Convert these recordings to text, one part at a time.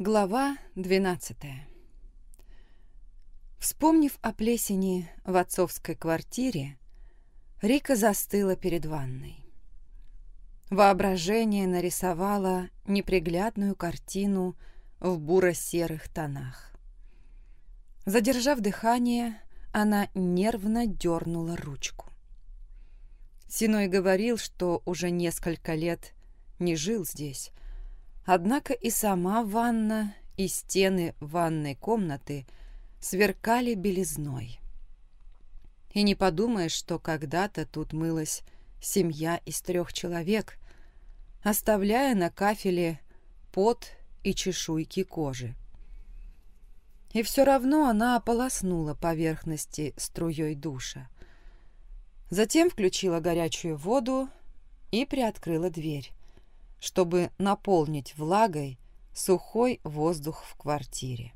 Глава 12 Вспомнив о плесени в отцовской квартире, Рика застыла перед ванной. Воображение нарисовало неприглядную картину в буро-серых тонах. Задержав дыхание, она нервно дернула ручку. Синой говорил, что уже несколько лет не жил здесь, однако и сама ванна, и стены ванной комнаты сверкали белизной. И не подумаешь, что когда-то тут мылась семья из трех человек, оставляя на кафеле пот и чешуйки кожи. И все равно она ополоснула поверхности струей душа. Затем включила горячую воду и приоткрыла дверь, чтобы наполнить влагой сухой воздух в квартире.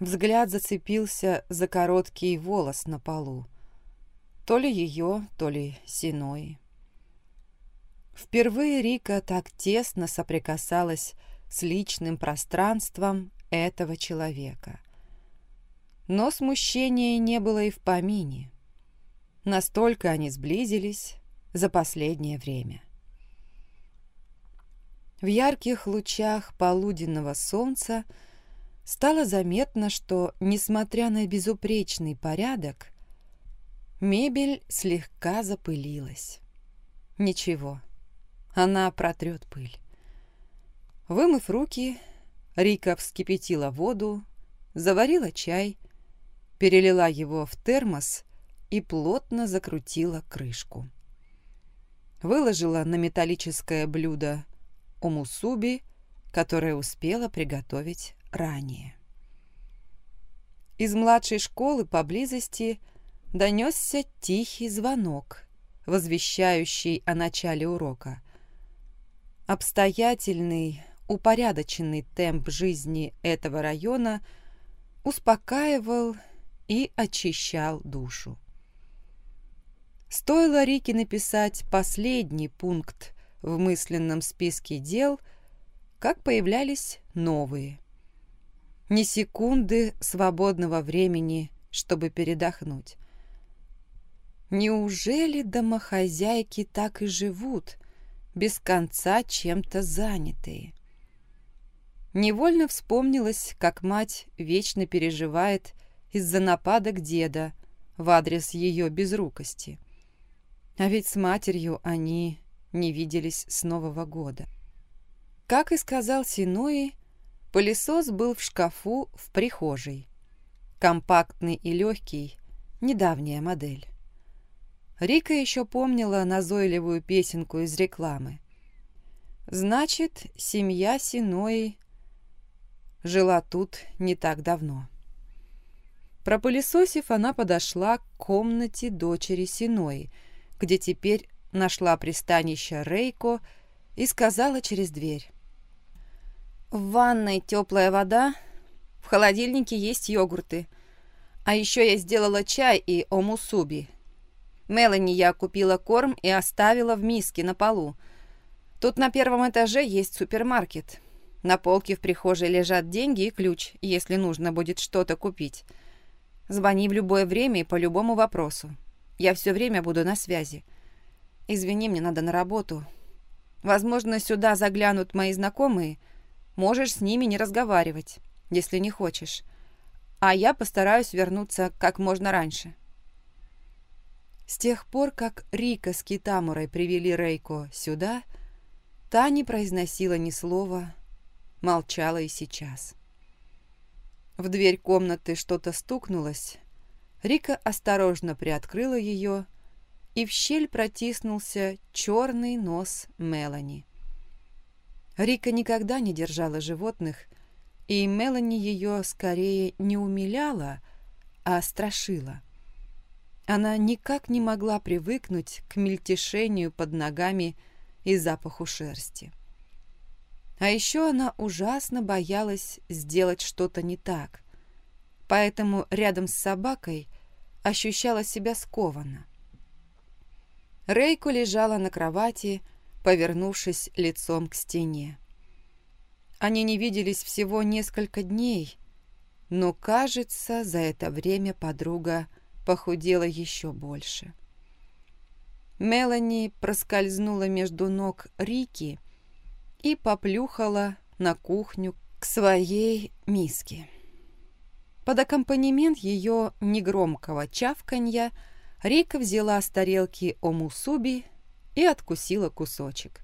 Взгляд зацепился за короткий волос на полу. То ли ее, то ли Синой. Впервые Рика так тесно соприкасалась с личным пространством этого человека. Но смущения не было и в помине. Настолько они сблизились за последнее время. В ярких лучах полуденного солнца стало заметно, что, несмотря на безупречный порядок, мебель слегка запылилась. Ничего, она протрет пыль. Вымыв руки, Рика вскипятила воду, заварила чай, перелила его в термос и плотно закрутила крышку. Выложила на металлическое блюдо омусуби, которое успела приготовить ранее. Из младшей школы поблизости донесся тихий звонок, возвещающий о начале урока. Обстоятельный, упорядоченный темп жизни этого района успокаивал и очищал душу. Стоило Рике написать последний пункт в мысленном списке дел, как появлялись новые. Ни секунды свободного времени, чтобы передохнуть. Неужели домохозяйки так и живут, без конца чем-то занятые? Невольно вспомнилось, как мать вечно переживает из-за нападок деда в адрес ее безрукости. А ведь с матерью они не виделись с Нового года. Как и сказал Синои, пылесос был в шкафу в прихожей. Компактный и легкий, недавняя модель. Рика еще помнила назойливую песенку из рекламы. Значит, семья Синои жила тут не так давно. Пропылесосив, она подошла к комнате дочери Синои, где теперь нашла пристанище Рейко и сказала через дверь. «В ванной теплая вода, в холодильнике есть йогурты, а еще я сделала чай и омусуби. Мелани я купила корм и оставила в миске на полу. Тут на первом этаже есть супермаркет. На полке в прихожей лежат деньги и ключ, если нужно будет что-то купить. Звони в любое время и по любому вопросу. Я все время буду на связи. Извини, мне надо на работу. Возможно, сюда заглянут мои знакомые. Можешь с ними не разговаривать, если не хочешь. А я постараюсь вернуться как можно раньше. С тех пор, как Рика с Китамурой привели Рейко сюда, та не произносила ни слова, молчала и сейчас. В дверь комнаты что-то стукнулось. Рика осторожно приоткрыла ее, и в щель протиснулся черный нос Мелани. Рика никогда не держала животных, и Мелани ее скорее не умиляла, а страшила. Она никак не могла привыкнуть к мельтешению под ногами и запаху шерсти. А еще она ужасно боялась сделать что-то не так, поэтому рядом с собакой ощущала себя скованно. Рейко лежала на кровати, повернувшись лицом к стене. Они не виделись всего несколько дней, но, кажется, за это время подруга похудела еще больше. Мелани проскользнула между ног Рики и поплюхала на кухню к своей миске. Под аккомпанемент ее негромкого чавканья Рика взяла с тарелки омусуби и откусила кусочек.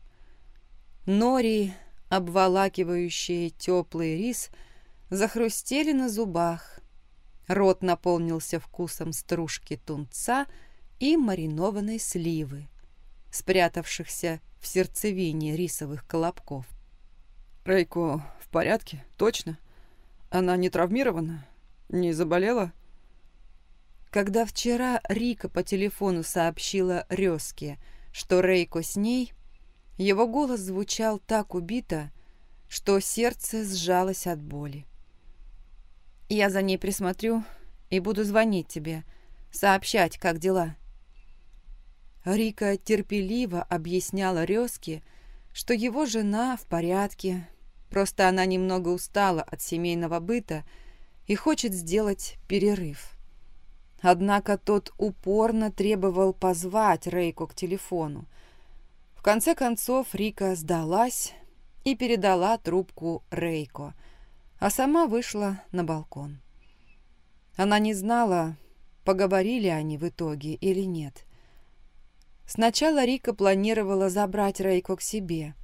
Нори, обволакивающие теплый рис, захрустели на зубах. Рот наполнился вкусом стружки тунца и маринованной сливы, спрятавшихся в сердцевине рисовых колобков. «Рейко в порядке? Точно? Она не травмирована? Не заболела?» Когда вчера Рика по телефону сообщила Резке, что Рейко с ней, его голос звучал так убито, что сердце сжалось от боли. «Я за ней присмотрю и буду звонить тебе, сообщать, как дела». Рика терпеливо объясняла Резке, что его жена в порядке, просто она немного устала от семейного быта и хочет сделать перерыв. Однако тот упорно требовал позвать Рейку к телефону, конце концов Рика сдалась и передала трубку Рейко, а сама вышла на балкон. Она не знала, поговорили они в итоге или нет. Сначала Рика планировала забрать Рейко к себе,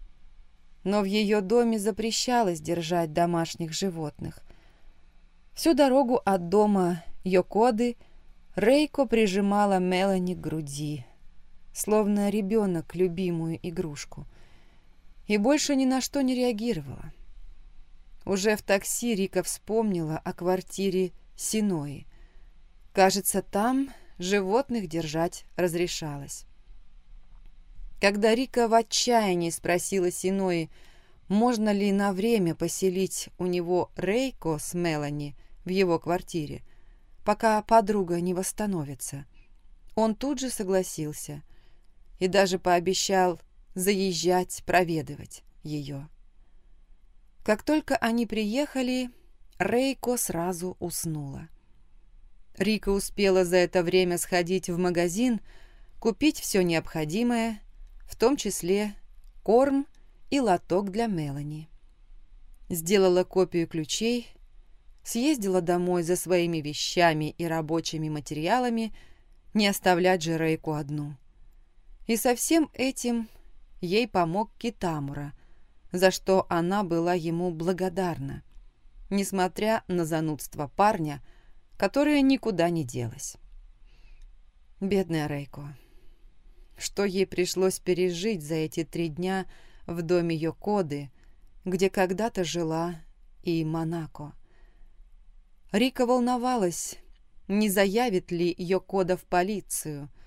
но в ее доме запрещалось держать домашних животных. Всю дорогу от дома Йокоды Рейко прижимала Мелани к груди, словно ребенок любимую игрушку, и больше ни на что не реагировала. Уже в такси Рика вспомнила о квартире Синои. Кажется, там животных держать разрешалось. Когда Рика в отчаянии спросила Синои, можно ли на время поселить у него Рейко с Мелани в его квартире, пока подруга не восстановится, он тут же согласился и даже пообещал заезжать проведывать ее. Как только они приехали, Рейко сразу уснула. Рика успела за это время сходить в магазин, купить все необходимое, в том числе корм и лоток для Мелани. Сделала копию ключей, съездила домой за своими вещами и рабочими материалами, не оставлять же Рейку одну. И со всем этим ей помог Китамура, за что она была ему благодарна, несмотря на занудство парня, которое никуда не делось. Бедная Рейко. Что ей пришлось пережить за эти три дня в доме Йокоды, где когда-то жила и Монако. Рика волновалась, не заявит ли Йокода в полицию –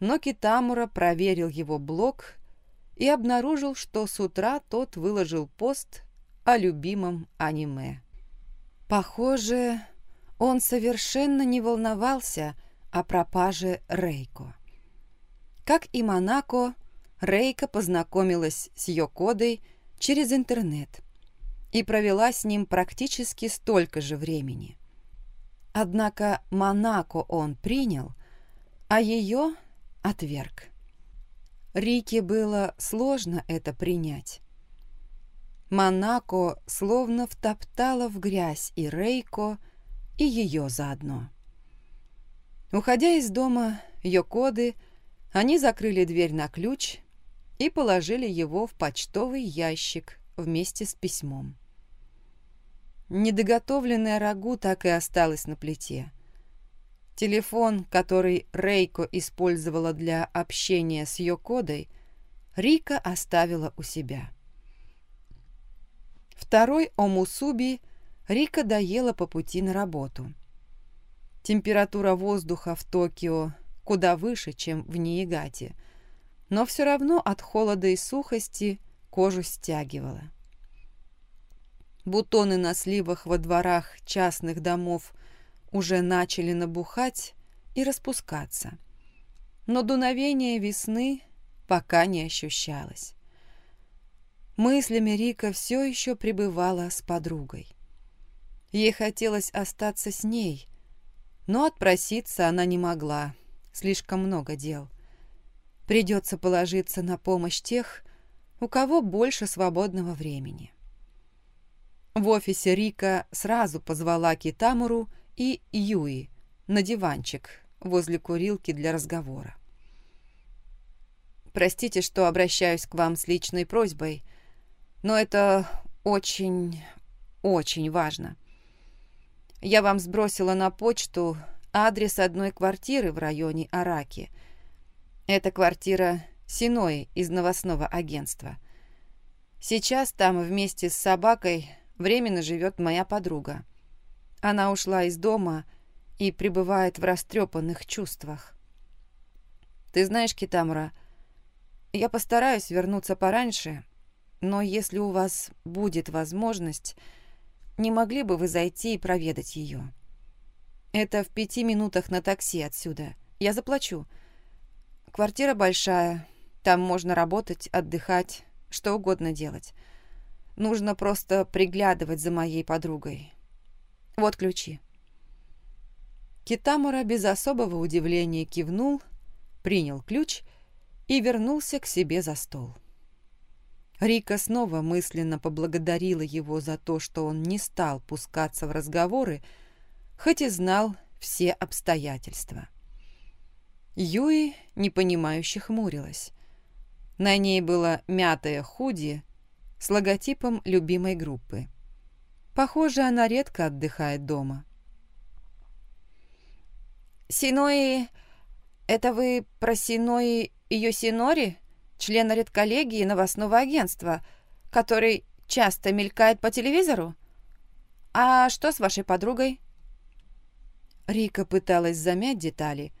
но Китамура проверил его блог и обнаружил, что с утра тот выложил пост о любимом аниме. Похоже, он совершенно не волновался о пропаже Рейко. Как и Монако, Рейка познакомилась с Йокодой через интернет и провела с ним практически столько же времени. Однако Монако он принял, а ее отверг. Рике было сложно это принять. Монако словно втоптала в грязь и Рейко, и ее заодно. Уходя из дома Йокоды, они закрыли дверь на ключ и положили его в почтовый ящик вместе с письмом. Недоготовленное рагу так и осталось на плите. Телефон, который Рейко использовала для общения с Йокодой, Рика оставила у себя. Второй омусуби Рика доела по пути на работу. Температура воздуха в Токио куда выше, чем в Ниигате, но все равно от холода и сухости кожу стягивала. Бутоны на сливах во дворах частных домов – уже начали набухать и распускаться. Но дуновение весны пока не ощущалось. мыслями Рика все еще пребывала с подругой. Ей хотелось остаться с ней, но отпроситься она не могла, слишком много дел. Придется положиться на помощь тех, у кого больше свободного времени. В офисе Рика сразу позвала Китамуру и Юи на диванчик возле курилки для разговора. «Простите, что обращаюсь к вам с личной просьбой, но это очень, очень важно. Я вам сбросила на почту адрес одной квартиры в районе Араки. Это квартира Синои из новостного агентства. Сейчас там вместе с собакой временно живет моя подруга. Она ушла из дома и пребывает в растрепанных чувствах. Ты знаешь, Китамура, я постараюсь вернуться пораньше, но если у вас будет возможность, не могли бы вы зайти и проведать ее? Это в пяти минутах на такси отсюда. Я заплачу. Квартира большая, там можно работать, отдыхать, что угодно делать. Нужно просто приглядывать за моей подругой. Вот ключи. Китамура без особого удивления кивнул, принял ключ и вернулся к себе за стол. Рика снова мысленно поблагодарила его за то, что он не стал пускаться в разговоры, хоть и знал все обстоятельства. Юи, непонимающе хмурилась. На ней было мятое худи с логотипом любимой группы. Похоже, она редко отдыхает дома. «Синои... Это вы про Синои Йосинори, члена редколлегии новостного агентства, который часто мелькает по телевизору? А что с вашей подругой?» Рика пыталась замять детали,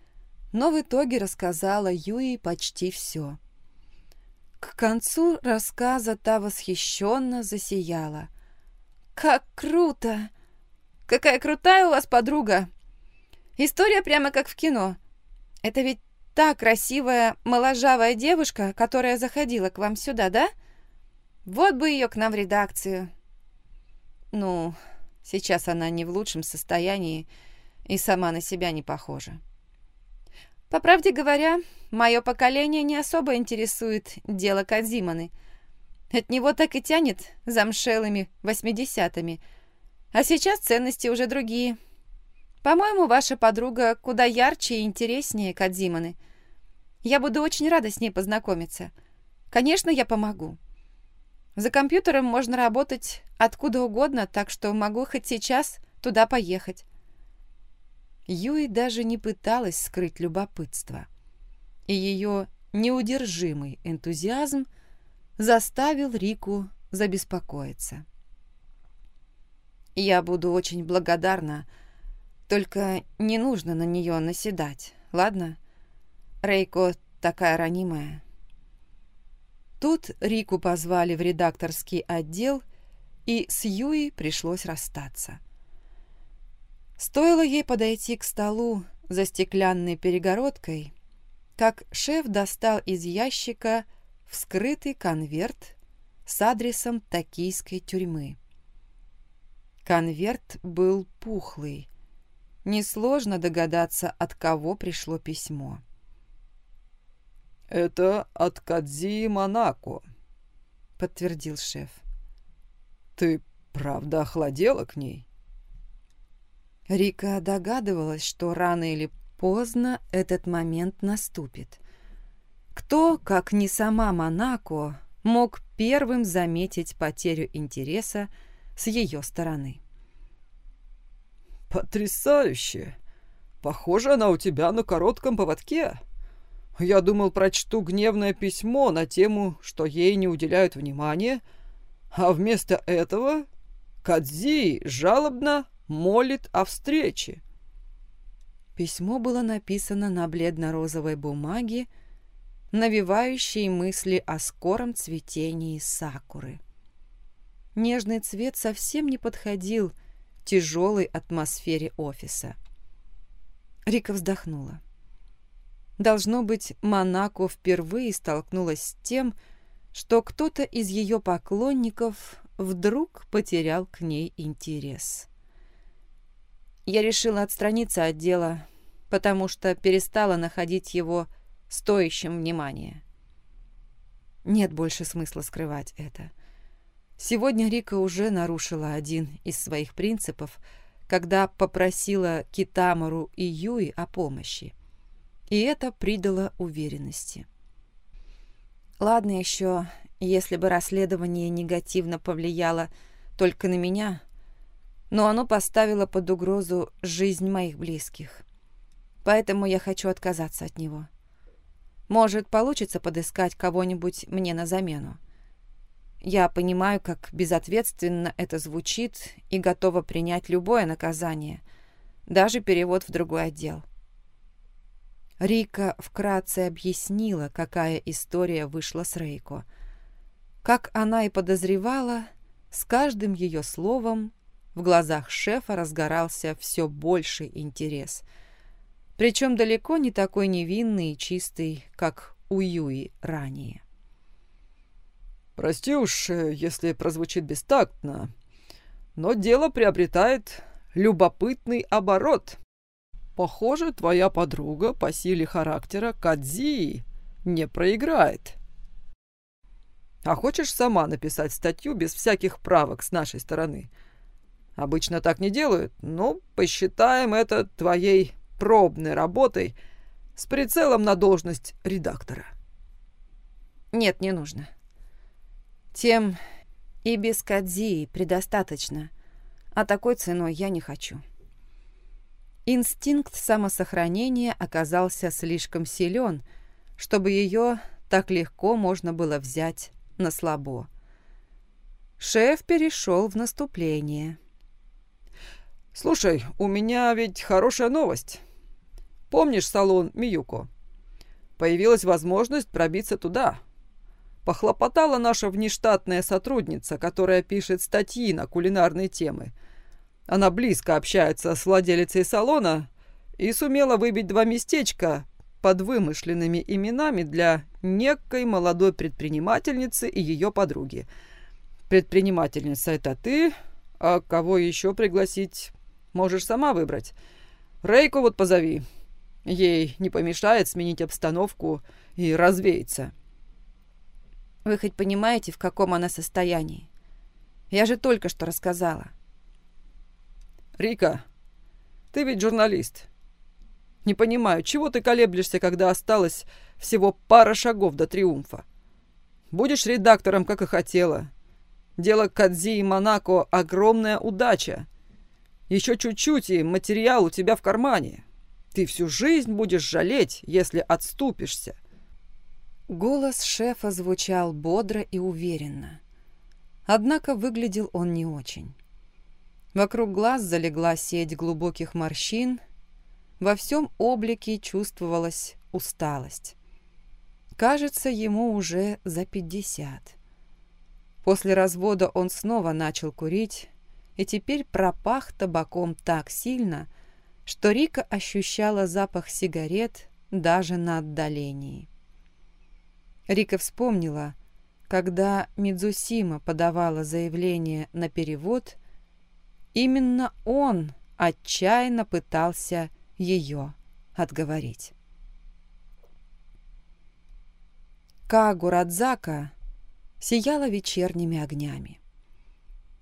но в итоге рассказала Юи почти все. К концу рассказа та восхищенно засияла. «Как круто! Какая крутая у вас подруга! История прямо как в кино. Это ведь та красивая, моложавая девушка, которая заходила к вам сюда, да? Вот бы ее к нам в редакцию». «Ну, сейчас она не в лучшем состоянии и сама на себя не похожа». По правде говоря, мое поколение не особо интересует дело Кадзиманы. От него так и тянет замшелыми восьмидесятыми. А сейчас ценности уже другие. По-моему, ваша подруга куда ярче и интереснее Кадзиманы. Я буду очень рада с ней познакомиться. Конечно, я помогу. За компьютером можно работать откуда угодно, так что могу хоть сейчас туда поехать. Юи даже не пыталась скрыть любопытство. И ее неудержимый энтузиазм заставил Рику забеспокоиться. «Я буду очень благодарна, только не нужно на нее наседать, ладно? Рейко такая ранимая». Тут Рику позвали в редакторский отдел, и с Юи пришлось расстаться. Стоило ей подойти к столу за стеклянной перегородкой, как шеф достал из ящика вскрытый конверт с адресом токийской тюрьмы. Конверт был пухлый. Несложно догадаться, от кого пришло письмо. «Это от Кадзи Монако», — подтвердил шеф. «Ты правда охладела к ней?» Рика догадывалась, что рано или поздно этот момент наступит. Кто, как не сама Монако, мог первым заметить потерю интереса с ее стороны? «Потрясающе! Похоже, она у тебя на коротком поводке. Я думал, прочту гневное письмо на тему, что ей не уделяют внимания, а вместо этого Кадзи жалобно молит о встрече. Письмо было написано на бледно-розовой бумаге, навевающей мысли о скором цветении сакуры. Нежный цвет совсем не подходил тяжелой атмосфере офиса. Рика вздохнула. Должно быть, Монако впервые столкнулась с тем, что кто-то из ее поклонников вдруг потерял к ней интерес. Я решила отстраниться от дела, потому что перестала находить его стоящим внимания. Нет больше смысла скрывать это. Сегодня Рика уже нарушила один из своих принципов, когда попросила Китамару и Юи о помощи. И это придало уверенности. Ладно еще, если бы расследование негативно повлияло только на меня, но оно поставило под угрозу жизнь моих близких. Поэтому я хочу отказаться от него. Может, получится подыскать кого-нибудь мне на замену. Я понимаю, как безответственно это звучит и готова принять любое наказание, даже перевод в другой отдел. Рика вкратце объяснила, какая история вышла с Рейко. Как она и подозревала, с каждым ее словом в глазах шефа разгорался все больший интерес. Причем далеко не такой невинный и чистый, как у Юи ранее. «Прости уж, э, если прозвучит бестактно, но дело приобретает любопытный оборот», Похоже, твоя подруга по силе характера Кадзи не проиграет. А хочешь сама написать статью без всяких правок с нашей стороны? Обычно так не делают, но посчитаем это твоей пробной работой с прицелом на должность редактора. Нет, не нужно. Тем и без Кадзи предостаточно, а такой ценой я не хочу. Инстинкт самосохранения оказался слишком силен, чтобы ее так легко можно было взять на слабо. Шеф перешел в наступление. «Слушай, у меня ведь хорошая новость. Помнишь салон Миюко? Появилась возможность пробиться туда. Похлопотала наша внештатная сотрудница, которая пишет статьи на кулинарные темы – она близко общается с владелицей салона и сумела выбить два местечка под вымышленными именами для некой молодой предпринимательницы и ее подруги. Предпринимательница это ты, а кого еще пригласить, можешь сама выбрать. Рейку вот позови. Ей не помешает сменить обстановку и развеяться. Вы хоть понимаете, в каком она состоянии? Я же только что рассказала. «Рика, ты ведь журналист. Не понимаю, чего ты колеблешься, когда осталось всего пара шагов до триумфа? Будешь редактором, как и хотела. Дело Кадзи и Монако — огромная удача. Еще чуть-чуть, и материал у тебя в кармане. Ты всю жизнь будешь жалеть, если отступишься». Голос шефа звучал бодро и уверенно. Однако выглядел он не очень. Вокруг глаз залегла сеть глубоких морщин. Во всем облике чувствовалась усталость. Кажется, ему уже за пятьдесят. После развода он снова начал курить и теперь пропах табаком так сильно, что Рика ощущала запах сигарет даже на отдалении. Рика вспомнила, когда Мидзусима подавала заявление на перевод – Именно он отчаянно пытался ее отговорить. Кагу Радзака сияла вечерними огнями.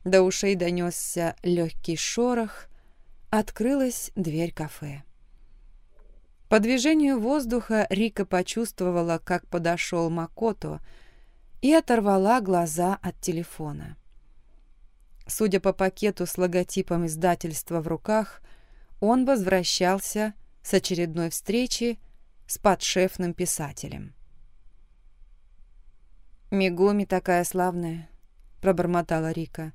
До ушей донесся легкий шорох, открылась дверь кафе. По движению воздуха Рика почувствовала, как подошел Макото, и оторвала глаза от телефона. Судя по пакету с логотипом издательства в руках, он возвращался с очередной встречи с подшефным писателем. «Мигоми такая славная», — пробормотала Рика.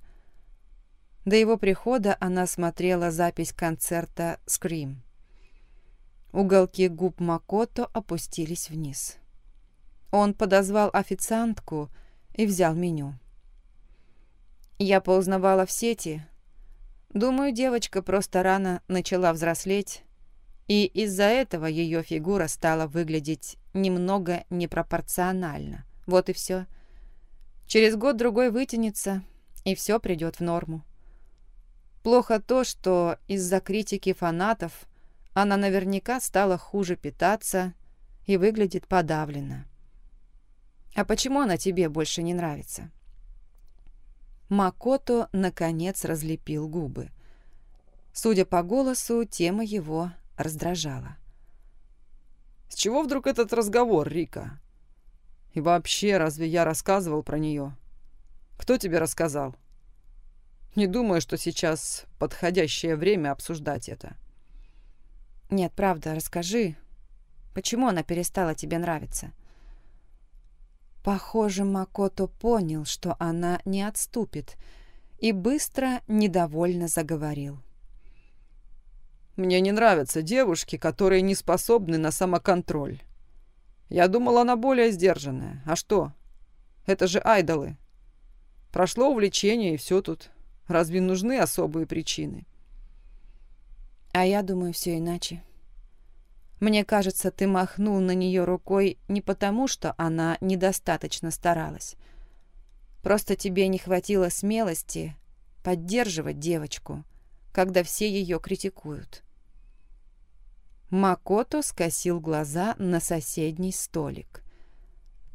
До его прихода она смотрела запись концерта «Скрим». Уголки губ Макото опустились вниз. Он подозвал официантку и взял меню. Я поузнавала в сети. Думаю, девочка просто рано начала взрослеть, и из-за этого ее фигура стала выглядеть немного непропорционально. Вот и все. Через год-другой вытянется, и все придет в норму. Плохо то, что из-за критики фанатов она наверняка стала хуже питаться и выглядит подавленно. А почему она тебе больше не нравится? Макото, наконец, разлепил губы. Судя по голосу, тема его раздражала. «С чего вдруг этот разговор, Рика? И вообще, разве я рассказывал про нее? Кто тебе рассказал? Не думаю, что сейчас подходящее время обсуждать это». «Нет, правда, расскажи, почему она перестала тебе нравиться?» Похоже, Макото понял, что она не отступит, и быстро, недовольно заговорил. «Мне не нравятся девушки, которые не способны на самоконтроль. Я думал, она более сдержанная. А что? Это же айдолы. Прошло увлечение, и все тут. Разве нужны особые причины?» «А я думаю, все иначе», мне кажется, ты махнул на нее рукой не потому, что она недостаточно старалась. Просто тебе не хватило смелости поддерживать девочку, когда все ее критикуют. Макото скосил глаза на соседний столик.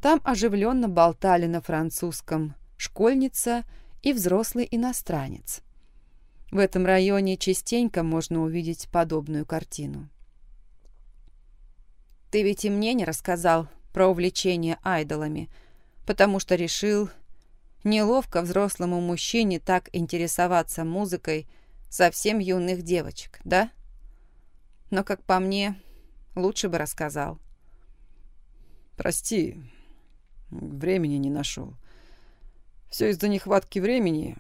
Там оживленно болтали на французском школьница и взрослый иностранец. В этом районе частенько можно увидеть подобную картину. Ты ведь и мне не рассказал про увлечение айдолами, потому что решил, неловко взрослому мужчине так интересоваться музыкой совсем юных девочек, да? Но, как по мне, лучше бы рассказал. Прости, времени не нашел. Все из-за нехватки времени.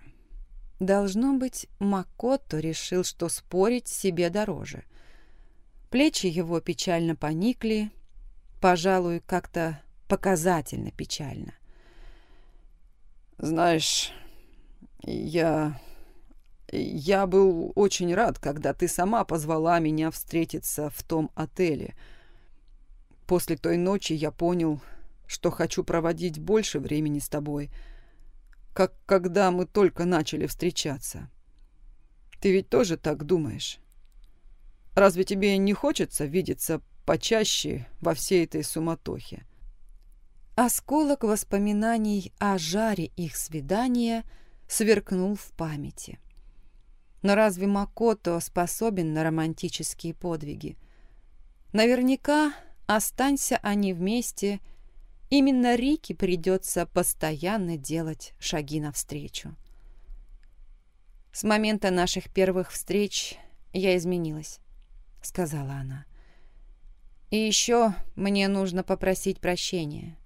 Должно быть, Макото решил, что спорить себе дороже — Плечи его печально поникли, пожалуй, как-то показательно печально. «Знаешь, я... я был очень рад, когда ты сама позвала меня встретиться в том отеле. После той ночи я понял, что хочу проводить больше времени с тобой, как когда мы только начали встречаться. Ты ведь тоже так думаешь?» Разве тебе не хочется видеться почаще во всей этой суматохе?» Осколок воспоминаний о жаре их свидания сверкнул в памяти. Но разве Макото способен на романтические подвиги? Наверняка, останься они вместе, именно Рике придется постоянно делать шаги навстречу. С момента наших первых встреч я изменилась. — сказала она. «И еще мне нужно попросить прощения.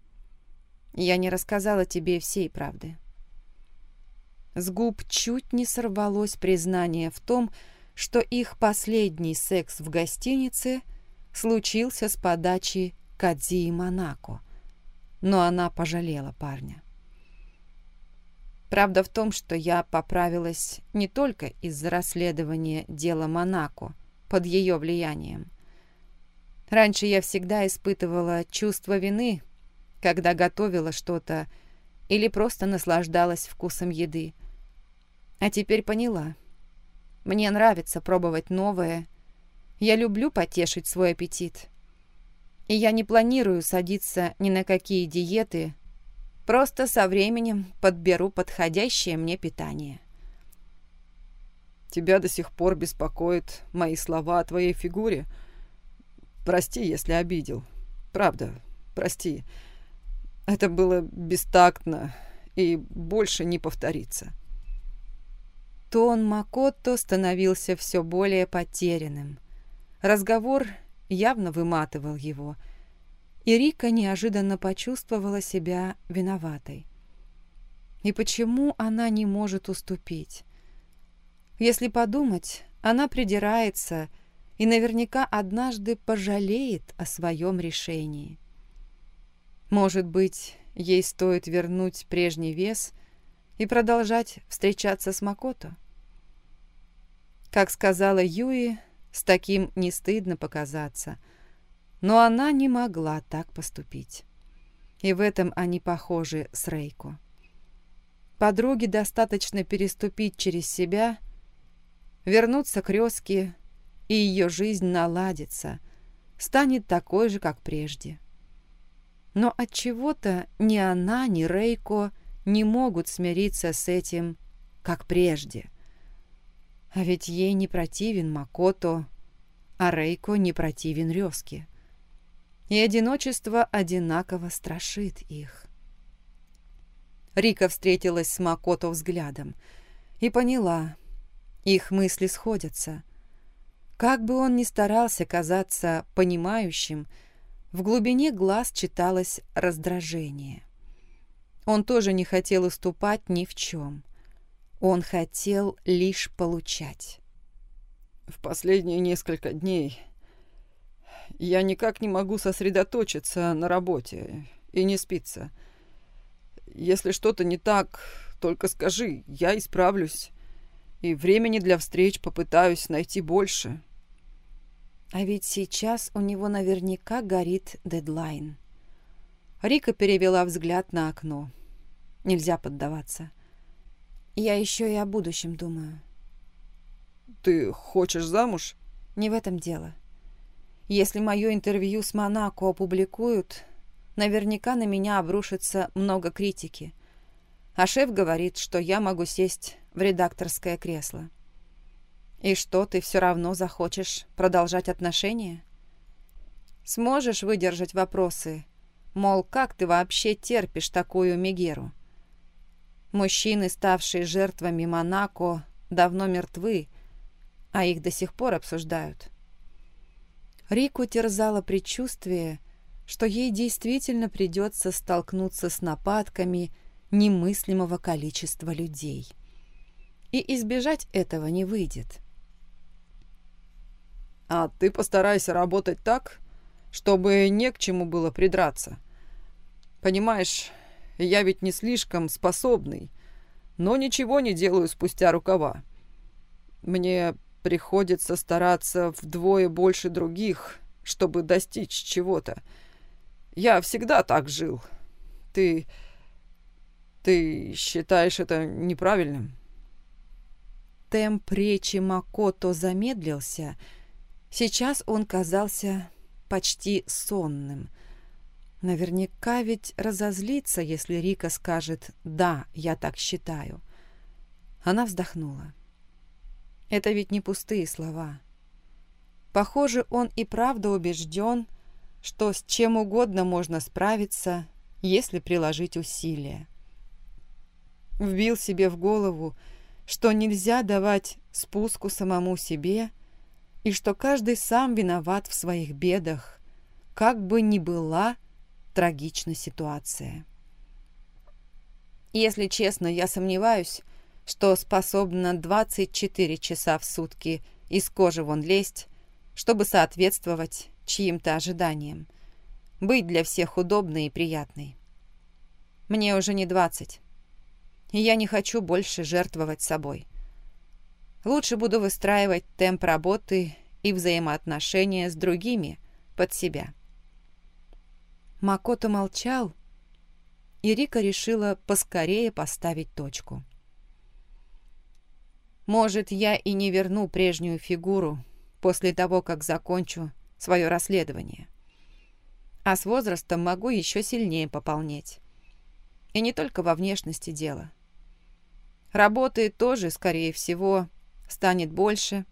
Я не рассказала тебе всей правды». С губ чуть не сорвалось признание в том, что их последний секс в гостинице случился с подачи Кадзи Монако, но она пожалела парня. Правда в том, что я поправилась не только из-за расследования дела Монако — под ее влиянием. Раньше я всегда испытывала чувство вины, когда готовила что-то или просто наслаждалась вкусом еды. А теперь поняла. Мне нравится пробовать новое. Я люблю потешить свой аппетит. И я не планирую садиться ни на какие диеты, просто со временем подберу подходящее мне питание. Тебя до сих пор беспокоят мои слова о твоей фигуре. Прости, если обидел. Правда, прости. Это было бестактно и больше не повторится. Тон Макотто становился все более потерянным. Разговор явно выматывал его, и Рика неожиданно почувствовала себя виноватой. И почему она не может уступить? Если подумать, она придирается и наверняка однажды пожалеет о своем решении. Может быть, ей стоит вернуть прежний вес и продолжать встречаться с Макото? Как сказала Юи, с таким не стыдно показаться, но она не могла так поступить. И в этом они похожи с Рейко. Подруге достаточно переступить через себя, вернуться к Резке, и ее жизнь наладится, станет такой же, как прежде. Но от чего то ни она, ни Рейко не могут смириться с этим, как прежде. А ведь ей не противен Макото, а Рейко не противен Резке. И одиночество одинаково страшит их. Рика встретилась с Макото взглядом и поняла, их мысли сходятся. Как бы он ни старался казаться понимающим, в глубине глаз читалось раздражение. Он тоже не хотел уступать ни в чем. Он хотел лишь получать. В последние несколько дней я никак не могу сосредоточиться на работе и не спиться. Если что-то не так, только скажи, я исправлюсь. И времени для встреч попытаюсь найти больше. А ведь сейчас у него наверняка горит дедлайн. Рика перевела взгляд на окно. Нельзя поддаваться. Я еще и о будущем думаю. Ты хочешь замуж? Не в этом дело. Если мое интервью с Монако опубликуют, наверняка на меня обрушится много критики. А шеф говорит, что я могу сесть в редакторское кресло. И что, ты все равно захочешь продолжать отношения? Сможешь выдержать вопросы, мол, как ты вообще терпишь такую Мегеру? Мужчины, ставшие жертвами Монако, давно мертвы, а их до сих пор обсуждают. Рику терзало предчувствие, что ей действительно придется столкнуться с нападками немыслимого количества людей. И избежать этого не выйдет. «А ты постарайся работать так, чтобы не к чему было придраться. Понимаешь, я ведь не слишком способный, но ничего не делаю спустя рукава. Мне приходится стараться вдвое больше других, чтобы достичь чего-то. Я всегда так жил. Ты... ты считаешь это неправильным?» Темп речи Макото замедлился. Сейчас он казался почти сонным. Наверняка ведь разозлится, если Рика скажет «да, я так считаю». Она вздохнула. Это ведь не пустые слова. Похоже, он и правда убежден, что с чем угодно можно справиться, если приложить усилия. Вбил себе в голову, что нельзя давать спуску самому себе и что каждый сам виноват в своих бедах, как бы ни была трагична ситуация. Если честно, я сомневаюсь, что способна 24 часа в сутки из кожи вон лезть, чтобы соответствовать чьим-то ожиданиям, быть для всех удобной и приятной. Мне уже не 20, и я не хочу больше жертвовать собой. Лучше буду выстраивать темп работы и взаимоотношения с другими под себя. Макото молчал, и Рика решила поскорее поставить точку. Может, я и не верну прежнюю фигуру после того, как закончу свое расследование. А с возрастом могу еще сильнее пополнеть. И не только во внешности дело. Работы тоже, скорее всего, станет больше.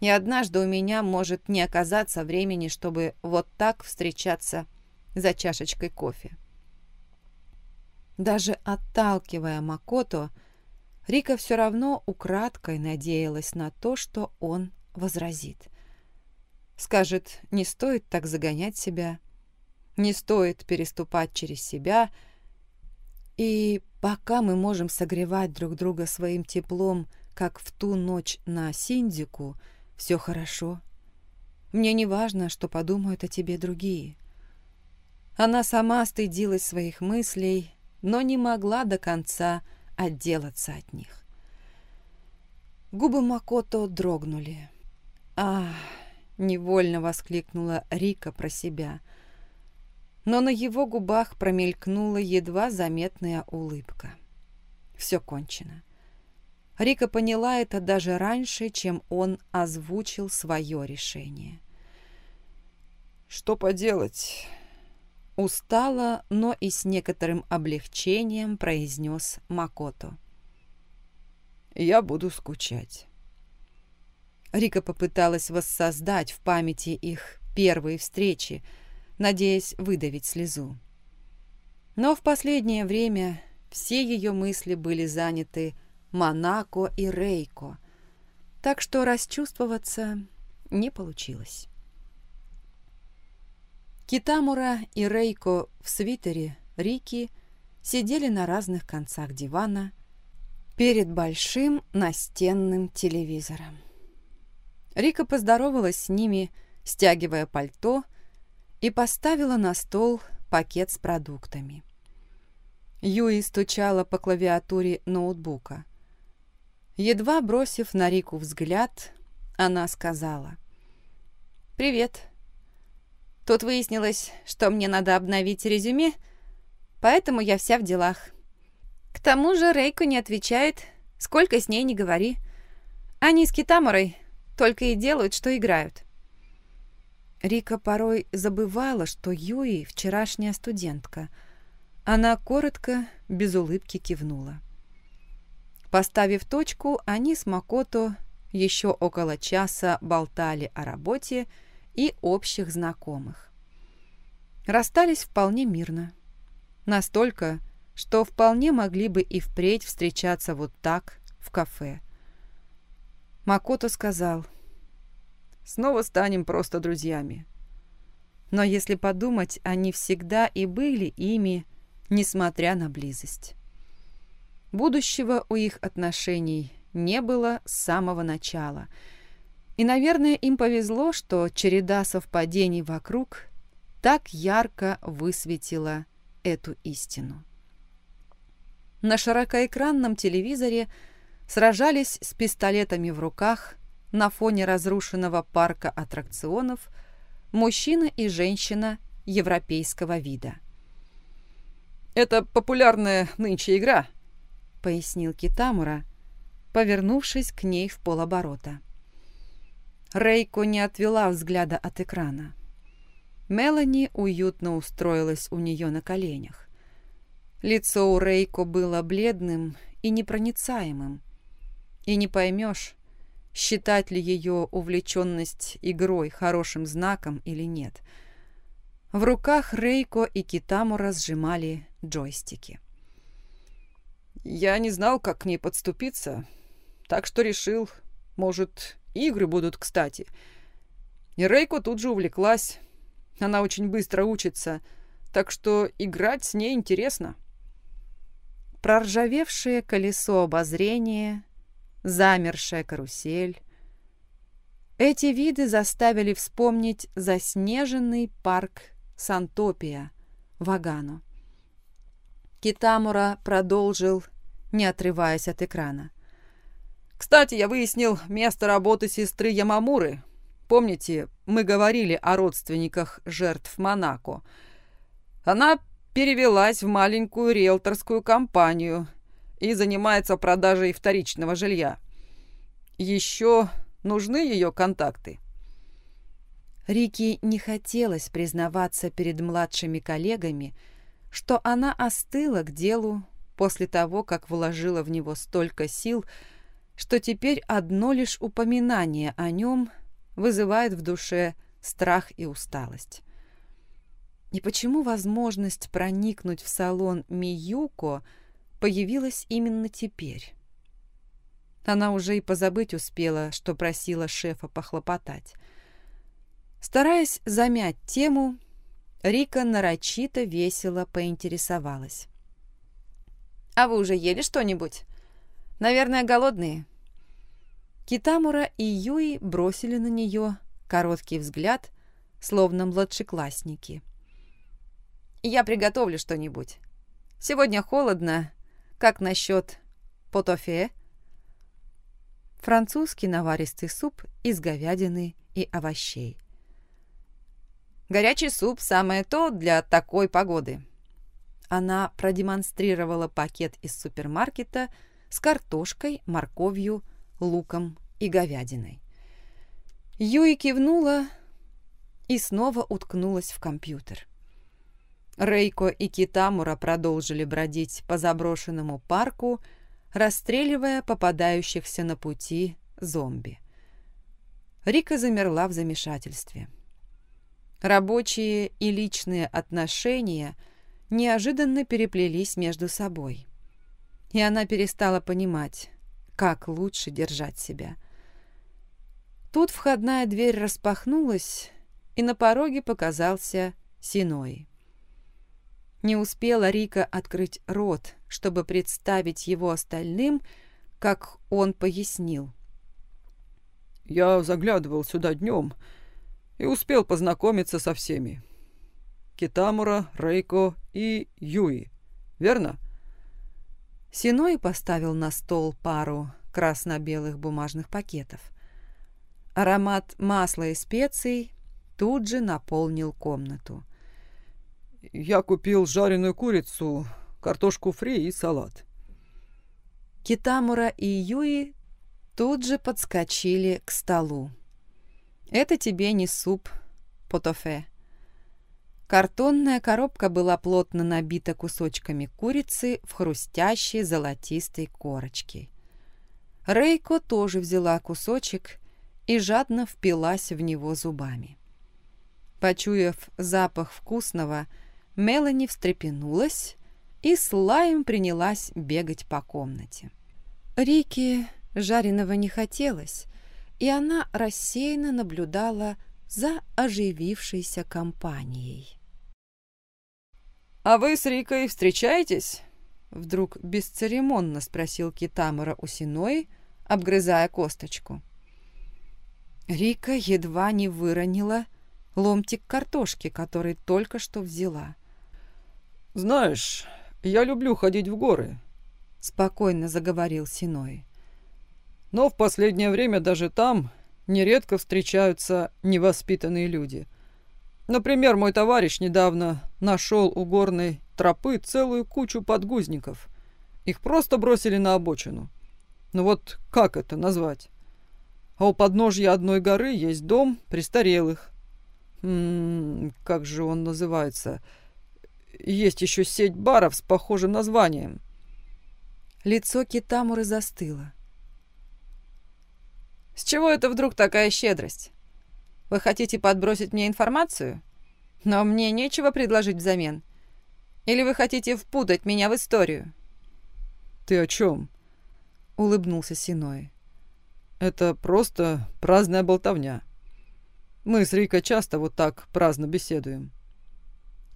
И однажды у меня может не оказаться времени, чтобы вот так встречаться за чашечкой кофе. Даже отталкивая Макото, Рика все равно украдкой надеялась на то, что он возразит. Скажет, не стоит так загонять себя, не стоит переступать через себя, и пока мы можем согревать друг друга своим теплом, как в ту ночь на Синдику, все хорошо. Мне не важно, что подумают о тебе другие. Она сама стыдилась своих мыслей, но не могла до конца отделаться от них. Губы Макото дрогнули. «Ах!» — невольно воскликнула Рика про себя. Но на его губах промелькнула едва заметная улыбка. Все кончено. Рика поняла это даже раньше, чем он озвучил свое решение. «Что поделать?» Устало, но и с некоторым облегчением произнес Макото. «Я буду скучать». Рика попыталась воссоздать в памяти их первые встречи, надеясь выдавить слезу. Но в последнее время все ее мысли были заняты Монако и Рейко, так что расчувствоваться не получилось. Китамура и Рейко в свитере Рики сидели на разных концах дивана перед большим настенным телевизором. Рика поздоровалась с ними, стягивая пальто, и поставила на стол пакет с продуктами. Юи стучала по клавиатуре ноутбука. Едва бросив на Рику взгляд, она сказала. «Привет. Тут выяснилось, что мне надо обновить резюме, поэтому я вся в делах. К тому же Рейку не отвечает, сколько с ней не говори. Они с Китаморой только и делают, что играют». Рика порой забывала, что Юи — вчерашняя студентка — она коротко, без улыбки кивнула. Поставив точку, они с Макото еще около часа болтали о работе и общих знакомых. Расстались вполне мирно. Настолько, что вполне могли бы и впредь встречаться вот так в кафе. Макото сказал, «Снова станем просто друзьями». Но если подумать, они всегда и были ими, несмотря на близость. Будущего у их отношений не было с самого начала. И, наверное, им повезло, что череда совпадений вокруг так ярко высветила эту истину. На широкоэкранном телевизоре сражались с пистолетами в руках на фоне разрушенного парка аттракционов мужчина и женщина европейского вида – это популярная нынче игра», — пояснил Китамура, повернувшись к ней в полоборота. Рейко не отвела взгляда от экрана. Мелани уютно устроилась у нее на коленях. Лицо у Рейко было бледным и непроницаемым. И не поймешь, считать ли ее увлеченность игрой хорошим знаком или нет — в руках Рейко и Китамура сжимали джойстики. «Я не знал, как к ней подступиться, так что решил, может, игры будут кстати. И Рейко тут же увлеклась. Она очень быстро учится, так что играть с ней интересно». Проржавевшее колесо обозрения, замершая карусель. Эти виды заставили вспомнить заснеженный парк Сантопия, Вагану. Китамура продолжил, не отрываясь от экрана. «Кстати, я выяснил место работы сестры Ямамуры. Помните, мы говорили о родственниках жертв Монако. Она перевелась в маленькую риэлторскую компанию и занимается продажей вторичного жилья. Еще нужны ее контакты?» Рике не хотелось признаваться перед младшими коллегами, что она остыла к делу после того, как вложила в него столько сил, что теперь одно лишь упоминание о нем вызывает в душе страх и усталость. И почему возможность проникнуть в салон Миюко появилась именно теперь? Она уже и позабыть успела, что просила шефа похлопотать. Стараясь замять тему, Рика нарочито весело поинтересовалась. «А вы уже ели что-нибудь? Наверное, голодные?» Китамура и Юи бросили на нее короткий взгляд, словно младшеклассники. «Я приготовлю что-нибудь. Сегодня холодно. Как насчет потофе?» Французский наваристый суп из говядины и овощей. Горячий суп – самое то для такой погоды. она продемонстрировала пакет из супермаркета с картошкой, морковью, луком и говядиной. Юи кивнула и снова уткнулась в компьютер. Рейко и Китамура продолжили бродить по заброшенному парку, расстреливая попадающихся на пути зомби. Рика замерла в замешательстве. Рабочие и личные отношения неожиданно переплелись между собой. И она перестала понимать, как лучше держать себя. Тут входная дверь распахнулась, и на пороге показался Синой. Не успела Рика открыть рот, чтобы представить его остальным, как он пояснил. «Я заглядывал сюда днем и успел познакомиться со всеми. Китамура, Рейко и Юи, верно?» Синой поставил на стол пару красно-белых бумажных пакетов. Аромат масла и специй тут же наполнил комнату. Я купил жареную курицу, картошку фри и салат. Китамура и Юи тут же подскочили к столу. Это тебе не суп, потофе. Картонная коробка была плотно набита кусочками курицы в хрустящей золотистой корочке. Рейко тоже взяла кусочек и жадно впилась в него зубами. Почуяв запах вкусного, Мелани встрепенулась и с лаем принялась бегать по комнате. Рике жареного не хотелось, и она рассеянно наблюдала за оживившейся компанией. «А вы с Рикой встречаетесь?» Вдруг бесцеремонно спросил Китамора у Синой, обгрызая косточку. Рика едва не выронила ломтик картошки, который только что взяла. «Знаешь, я люблю ходить в горы», — спокойно заговорил Синой. «Но в последнее время даже там нередко встречаются невоспитанные люди. Например, мой товарищ недавно нашел у горной тропы целую кучу подгузников. Их просто бросили на обочину. Ну вот как это назвать? А у подножья одной горы есть дом престарелых. М м-м, -м, как же он называется? — есть еще сеть баров с похожим названием. Лицо Китамуры застыло. «С чего это вдруг такая щедрость? Вы хотите подбросить мне информацию? Но мне нечего предложить взамен. Или вы хотите впутать меня в историю?» «Ты о чем?» — улыбнулся Синой. «Это просто праздная болтовня. Мы с Рикой часто вот так праздно беседуем.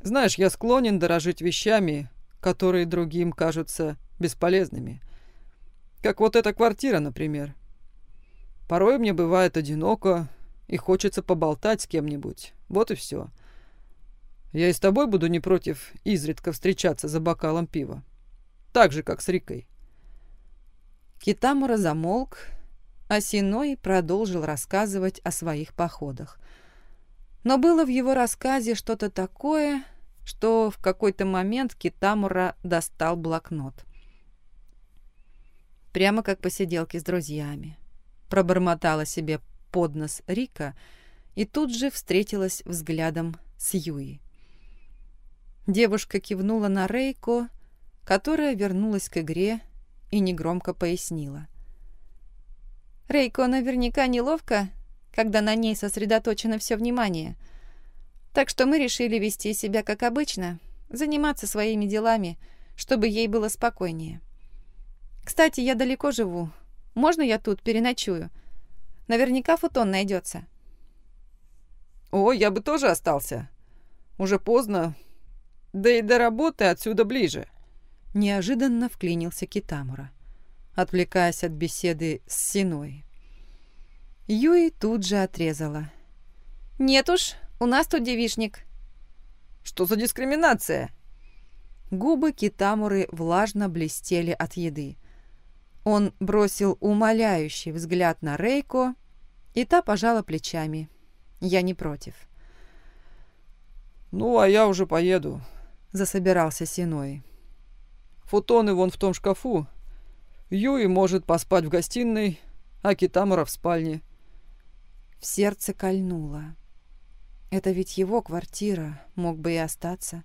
Знаешь, я склонен дорожить вещами, которые другим кажутся бесполезными. Как вот эта квартира, например. Порой мне бывает одиноко и хочется поболтать с кем-нибудь. Вот и все. Я и с тобой буду не против изредка встречаться за бокалом пива. Так же, как с Рикой. Китамура замолк, а Синой продолжил рассказывать о своих походах. Но было в его рассказе что-то такое, что в какой-то момент Китамура достал блокнот. Прямо как посиделки с друзьями. Пробормотала себе под нос Рика и тут же встретилась взглядом с Юи. Девушка кивнула на Рейко, которая вернулась к игре и негромко пояснила. «Рейко наверняка неловко, когда на ней сосредоточено все внимание. Так что мы решили вести себя как обычно, заниматься своими делами, чтобы ей было спокойнее. Кстати, я далеко живу. Можно я тут переночую? Наверняка футон найдется. О, я бы тоже остался. Уже поздно. Да и до работы отсюда ближе. Неожиданно вклинился Китамура, отвлекаясь от беседы с Синой. Юи тут же отрезала. «Нет уж, у нас тут девишник». «Что за дискриминация?» Губы Китамуры влажно блестели от еды. Он бросил умоляющий взгляд на Рейко, и та пожала плечами. «Я не против». «Ну, а я уже поеду. — засобирался Синой. «Футоны вон в том шкафу. Юи может поспать в гостиной, а Китамара в спальне». В сердце кольнуло. Это ведь его квартира, мог бы и остаться.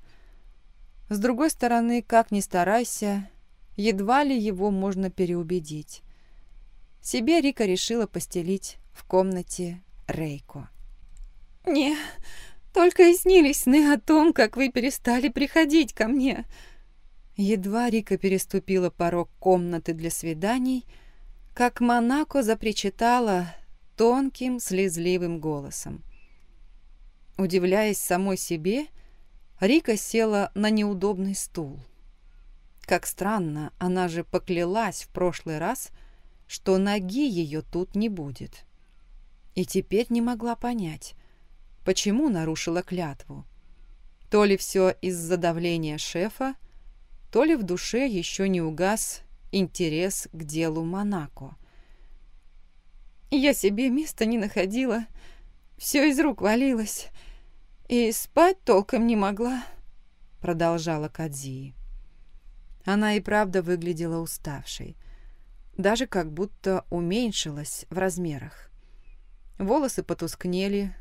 С другой стороны, как ни старайся, едва ли его можно переубедить. Себе Рика решила постелить в комнате Рейко. «Не, только и снились сны о том, как вы перестали приходить ко мне». Едва Рика переступила порог комнаты для свиданий, как Монако запричитала тонким, слезливым голосом. Удивляясь самой себе, Рика села на неудобный стул. Как странно, она же поклялась в прошлый раз, что ноги ее тут не будет. И теперь не могла понять, почему нарушила клятву. То ли все из-за давления шефа, то ли в душе еще не угас интерес к делу Монако. Я себе места не находила, все из рук валилось, и спать толком не могла, продолжала Кадзии. Она и правда выглядела уставшей, даже как будто уменьшилась в размерах. Волосы потускнели,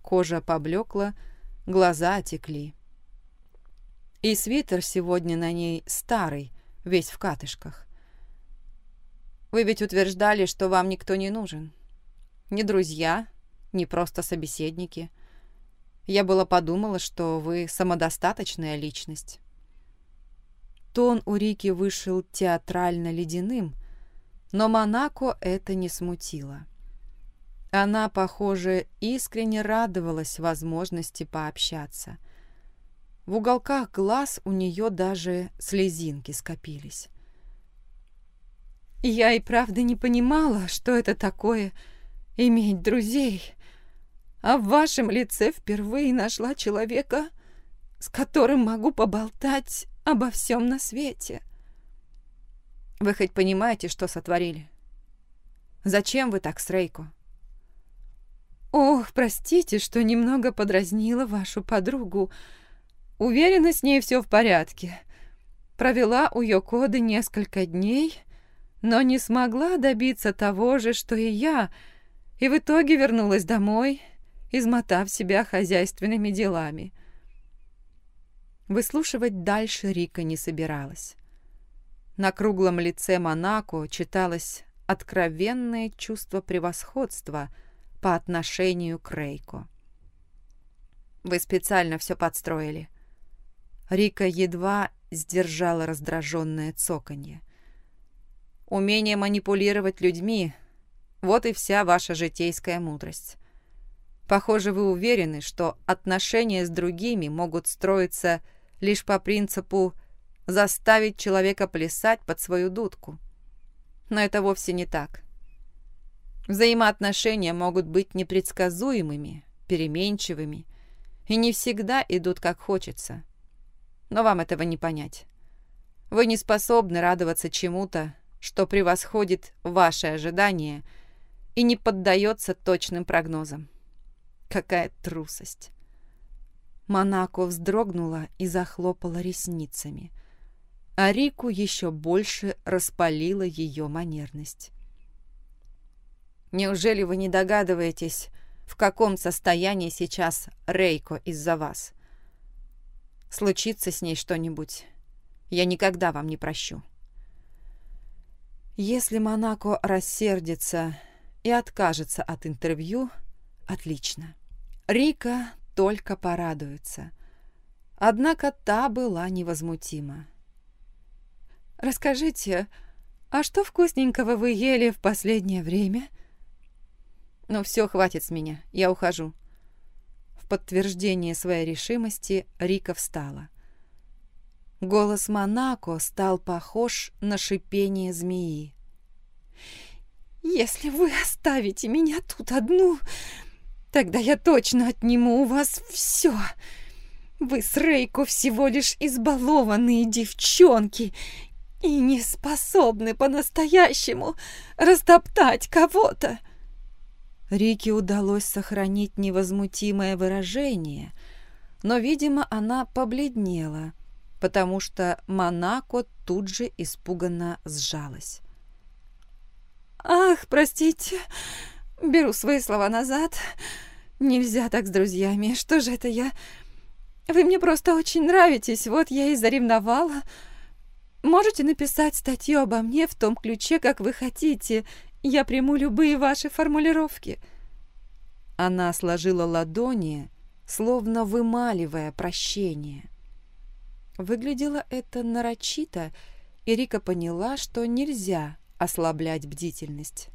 кожа поблекла, глаза отекли. И свитер сегодня на ней старый, весь в катышках. Вы ведь утверждали, что вам никто не нужен. Ни друзья, ни просто собеседники. Я было подумала, что вы самодостаточная личность. Тон у Рики вышел театрально ледяным, но Монако это не смутило. Она, похоже, искренне радовалась возможности пообщаться. В уголках глаз у нее даже слезинки скопились. «Я и правда не понимала, что это такое — иметь друзей, а в вашем лице впервые нашла человека, с которым могу поболтать обо всем на свете». «Вы хоть понимаете, что сотворили? Зачем вы так с Рейко?» «Ох, простите, что немного подразнила вашу подругу. Уверена, с ней все в порядке. Провела у Йокоды несколько дней, но не смогла добиться того же, что и я, и в итоге вернулась домой, измотав себя хозяйственными делами». Выслушивать дальше Рика не собиралась. На круглом лице Монако читалось откровенное чувство превосходства – по отношению к Рейко. Вы специально все подстроили. Рика едва сдержала раздраженное цоканье. Умение манипулировать людьми — вот и вся ваша житейская мудрость. Похоже, вы уверены, что отношения с другими могут строиться лишь по принципу заставить человека плясать под свою дудку. Но это вовсе не так. Взаимоотношения могут быть непредсказуемыми, переменчивыми и не всегда идут как хочется. Но вам этого не понять. Вы не способны радоваться чему-то, что превосходит ваши ожидания и не поддается точным прогнозам. Какая трусость! Монако вздрогнула и захлопала ресницами, а Рику еще больше распалила ее манерность. Неужели вы не догадываетесь, в каком состоянии сейчас Рейко из-за вас? Случится с ней что-нибудь, я никогда вам не прощу. Если Монако рассердится и откажется от интервью, отлично. Рика только порадуется. Однако та была невозмутима. «Расскажите, а что вкусненького вы ели в последнее время?» «Ну все, хватит с меня, я ухожу». В подтверждение своей решимости Рика встала. Голос Монако стал похож на шипение змеи. «Если вы оставите меня тут одну, тогда я точно отниму у вас все. Вы с Рейко всего лишь избалованные девчонки и не способны по-настоящему растоптать кого-то». Рике удалось сохранить невозмутимое выражение, но, видимо, она побледнела, потому что Монако тут же испуганно сжалась. «Ах, простите, беру свои слова назад. Нельзя так с друзьями. Что же это я? Вы мне просто очень нравитесь, вот я и заревновала. Можете написать статью обо мне в том ключе, как вы хотите. Я приму любые ваши формулировки». Она сложила ладони, словно вымаливая прощение. Выглядело это нарочито, и Рика поняла, что нельзя ослаблять бдительность.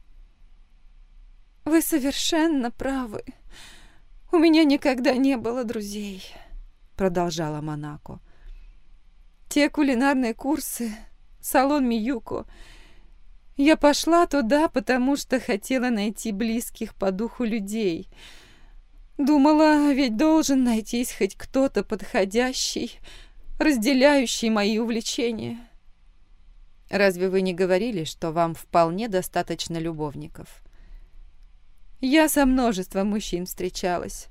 «Вы совершенно правы. У меня никогда не было друзей», — продолжала Монако. «Те кулинарные курсы, салон Миюко. Я пошла туда, потому что хотела найти близких по духу людей. Думала, ведь должен найтись хоть кто-то подходящий, разделяющий мои увлечения». «Разве вы не говорили, что вам вполне достаточно любовников?» Я со множеством мужчин встречалась,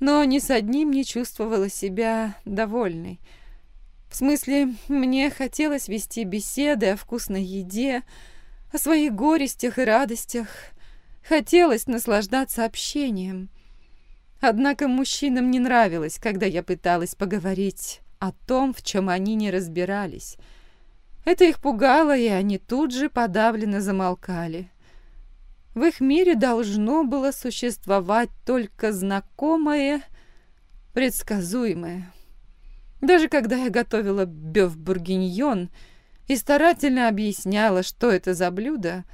но ни с одним не чувствовала себя довольной. В смысле, мне хотелось вести беседы о вкусной еде, о своих горестях и радостях. Хотелось наслаждаться общением. Однако мужчинам не нравилось, когда я пыталась поговорить о том, в чем они не разбирались. Это их пугало, и они тут же подавленно замолкали. В их мире должно было существовать только знакомое, предсказуемое. Даже когда я готовила бёв-бургиньон и старательно объясняла, что это за блюдо,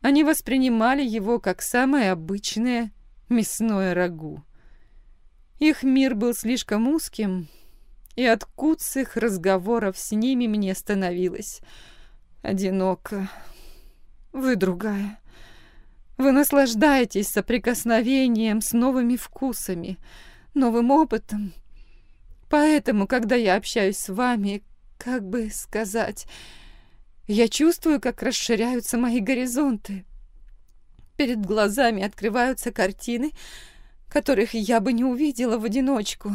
они воспринимали его как самое обычное мясное рагу. Их мир был слишком узким, и от куцых разговоров с ними мне становилось одиноко. Вы другая. Вы наслаждаетесь соприкосновением с новыми вкусами, новым опытом. Поэтому, когда я общаюсь с вами, как бы сказать, я чувствую, как расширяются мои горизонты. Перед глазами открываются картины, которых я бы не увидела в одиночку.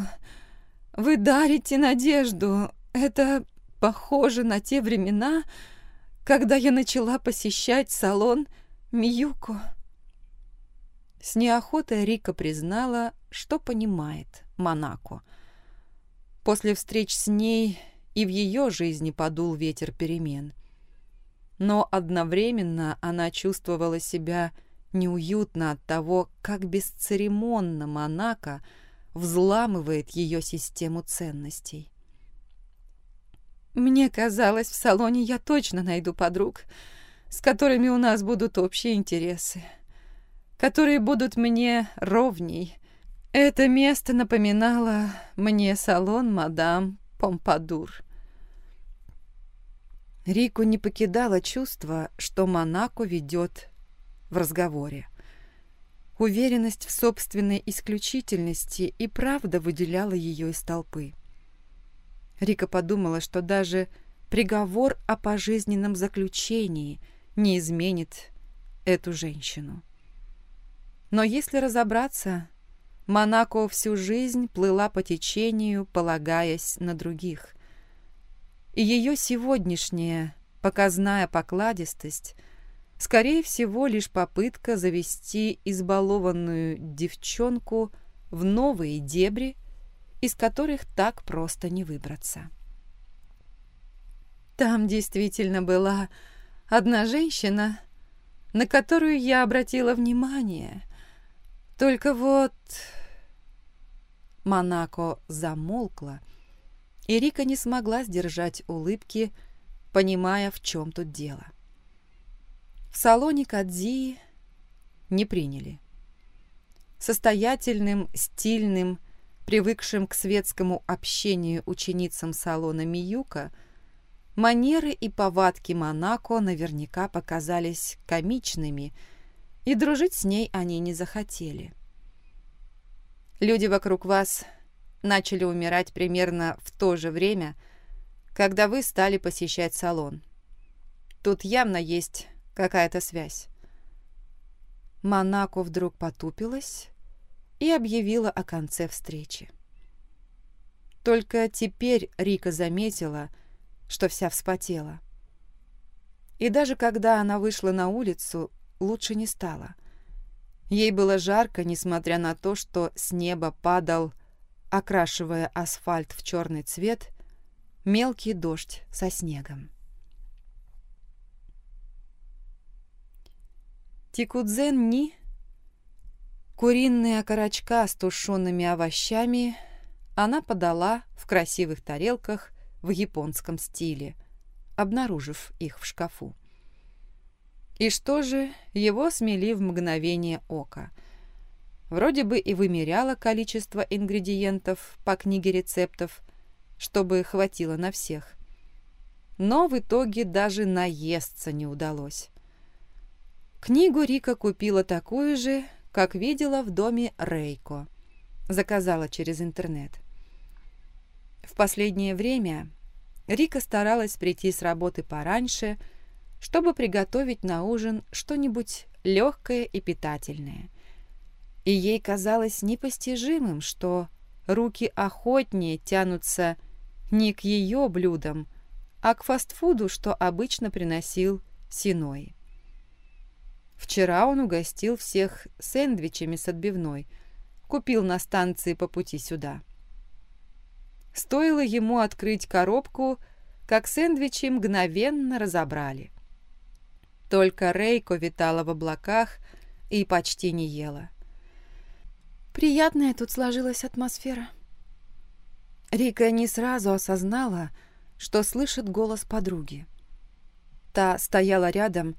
Вы дарите надежду. Это похоже на те времена, когда я начала посещать салон Миюко. С неохотой Рика признала, что понимает Монако. После встреч с ней и в ее жизни подул ветер перемен. Но одновременно она чувствовала себя неуютно от того, как бесцеремонно Монако взламывает ее систему ценностей. «Мне казалось, в салоне я точно найду подруг, с которыми у нас будут общие интересы которые будут мне ровней. Это место напоминало мне салон мадам Помпадур. Рику не покидало чувство, что Монако ведет в разговоре. Уверенность в собственной исключительности и правда выделяла ее из толпы. Рика подумала, что даже приговор о пожизненном заключении не изменит эту женщину. Но если разобраться, Монако всю жизнь плыла по течению, полагаясь на других. И ее сегодняшняя показная покладистость, скорее всего, лишь попытка завести избалованную девчонку в новые дебри, из которых так просто не выбраться. Там действительно была одна женщина, на которую я обратила внимание, только вот... Монако замолкла, и Рика не смогла сдержать улыбки, понимая, в чем тут дело. В салоне Кадзи не приняли. Состоятельным, стильным, привыкшим к светскому общению ученицам салона Миюка, манеры и повадки Монако наверняка показались комичными – и дружить с ней они не захотели. Люди вокруг вас начали умирать примерно в то же время, когда вы стали посещать салон. Тут явно есть какая-то связь. Монако вдруг потупилась и объявила о конце встречи. Только теперь Рика заметила, что вся вспотела. И даже когда она вышла на улицу, лучше не стало. Ей было жарко, несмотря на то, что с неба падал, окрашивая асфальт в черный цвет, мелкий дождь со снегом. Тикудзен Ни, куриные окорочка с тушеными овощами, она подала в красивых тарелках в японском стиле, обнаружив их в шкафу. И что же, его смели в мгновение ока. Вроде бы и вымеряла количество ингредиентов по книге рецептов, чтобы хватило на всех. Но в итоге даже наесться не удалось. Книгу Рика купила такую же, как видела в доме Рейко. Заказала через интернет. В последнее время Рика старалась прийти с работы пораньше, чтобы приготовить на ужин что-нибудь легкое и питательное. И ей казалось непостижимым, что руки охотнее тянутся не к ее блюдам, а к фастфуду, что обычно приносил Синой. Вчера он угостил всех сэндвичами с отбивной, купил на станции по пути сюда. Стоило ему открыть коробку, как сэндвичи мгновенно разобрали. Только Рейко витала в облаках и почти не ела. Приятная тут сложилась атмосфера. Рика не сразу осознала, что слышит голос подруги. Та стояла рядом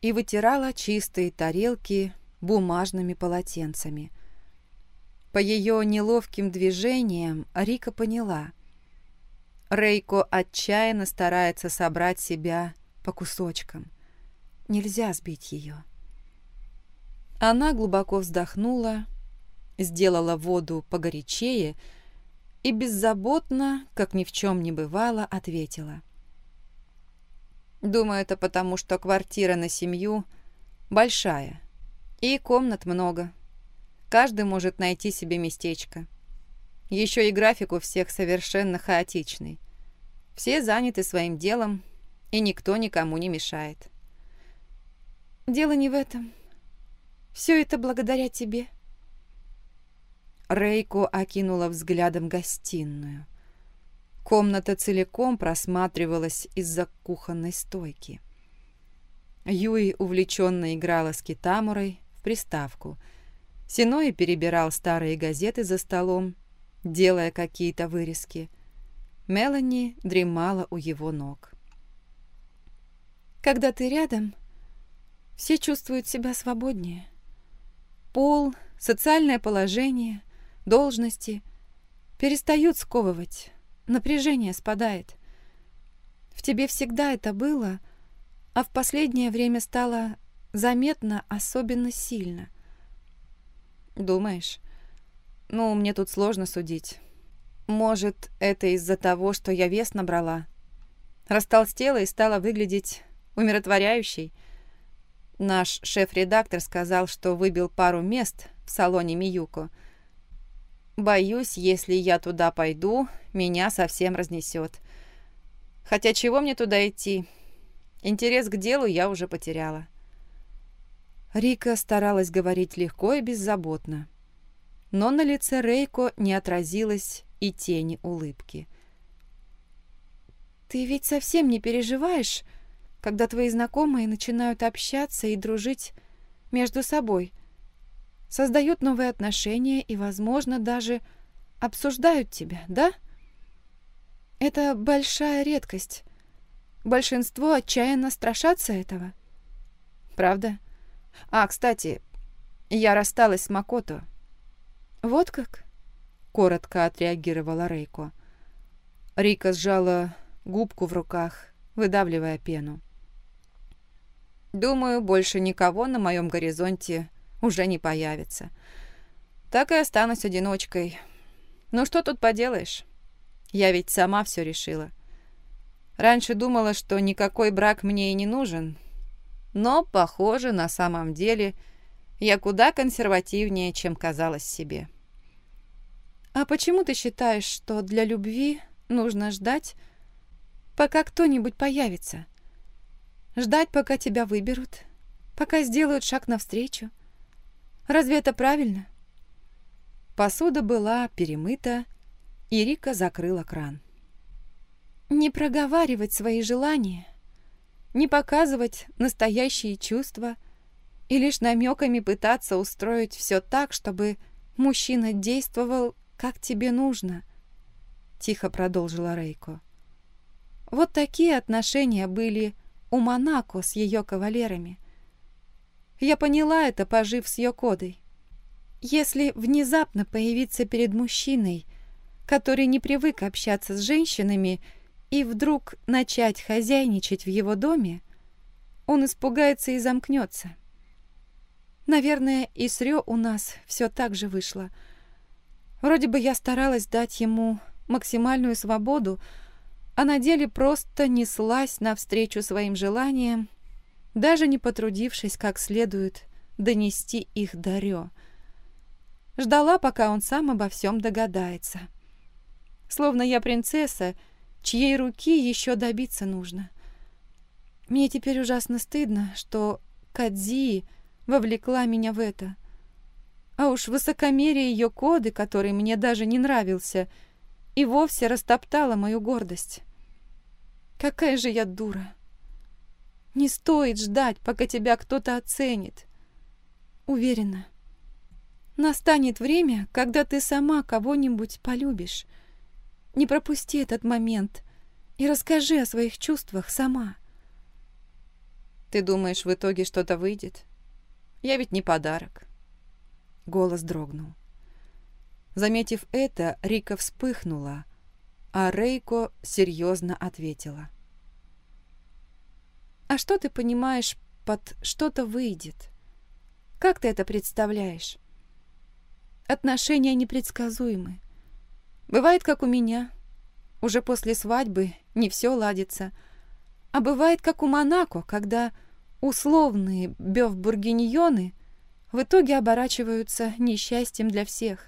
и вытирала чистые тарелки бумажными полотенцами – по ее неловким движениям Рика поняла. Рейко отчаянно старается собрать себя по кусочкам. Нельзя сбить ее. Она глубоко вздохнула, сделала воду погорячее и беззаботно, как ни в чем не бывало, ответила. «Думаю, это потому, что квартира на семью большая и комнат много. Каждый может найти себе местечко. Еще и график у всех совершенно хаотичный. Все заняты своим делом, и никто никому не мешает. Дело не в этом. Все это благодаря тебе. Рейко окинула взглядом гостиную. Комната целиком просматривалась из-за кухонной стойки. Юи увлеченно играла с китамурой в приставку — Синой перебирал старые газеты за столом, делая какие-то вырезки. Мелани дремала у его ног. «Когда ты рядом, все чувствуют себя свободнее. Пол, социальное положение, должности перестают сковывать, напряжение спадает. В тебе всегда это было, а в последнее время стало заметно особенно сильно. «Думаешь? Ну, мне тут сложно судить. Может, это из-за того, что я вес набрала? Растолстела и стала выглядеть умиротворяющей. Наш шеф-редактор сказал, что выбил пару мест в салоне Миюко. Боюсь, если я туда пойду, меня совсем разнесет. Хотя чего мне туда идти? Интерес к делу я уже потеряла. Рика старалась говорить легко и беззаботно. Но на лице Рейко не отразилось и тени улыбки. «Ты ведь совсем не переживаешь, когда твои знакомые начинают общаться и дружить между собой, создают новые отношения и, возможно, даже обсуждают тебя, да? Это большая редкость. Большинство отчаянно страшатся этого. Правда? А, кстати, я рассталась с Макото. Вот как? Коротко отреагировала Рейко. Рика сжала губку в руках, выдавливая пену. Думаю, больше никого на моем горизонте уже не появится. Так и останусь одиночкой. Ну что тут поделаешь? Я ведь сама все решила. Раньше думала, что никакой брак мне и не нужен, но, похоже, на самом деле я куда консервативнее, чем казалось себе. «А почему ты считаешь, что для любви нужно ждать, пока кто-нибудь появится? Ждать, пока тебя выберут, пока сделают шаг навстречу? Разве это правильно?» Посуда была перемыта, и Рика закрыла кран. «Не проговаривать свои желания, не показывать настоящие чувства и лишь намеками пытаться устроить все так, чтобы мужчина действовал как тебе нужно», — тихо продолжила Рейко. «Вот такие отношения были у Монако с ее кавалерами. Я поняла это, пожив с Йокодой. Если внезапно появиться перед мужчиной, который не привык общаться с женщинами, и вдруг начать хозяйничать в его доме, он испугается и замкнется. Наверное, и с Рё у нас все так же вышло — Вроде бы я старалась дать ему максимальную свободу, а на деле просто неслась навстречу своим желаниям, даже не потрудившись как следует донести их до Рё. Ждала, пока он сам обо всем догадается. Словно я принцесса, чьей руки еще добиться нужно. Мне теперь ужасно стыдно, что Кадзи вовлекла меня в это. А уж высокомерие ее коды, который мне даже не нравился, и вовсе растоптала мою гордость. Какая же я дура! Не стоит ждать, пока тебя кто-то оценит. Уверена, настанет время, когда ты сама кого-нибудь полюбишь. Не пропусти этот момент и расскажи о своих чувствах сама. Ты думаешь, в итоге что-то выйдет? Я ведь не подарок. Голос дрогнул. Заметив это, Рика вспыхнула, а Рейко серьезно ответила. «А что ты понимаешь под «что-то выйдет»? Как ты это представляешь? Отношения непредсказуемы. Бывает, как у меня. Уже после свадьбы не все ладится. А бывает, как у Монако, когда условные бёв-бургиньоны – в итоге оборачиваются несчастьем для всех.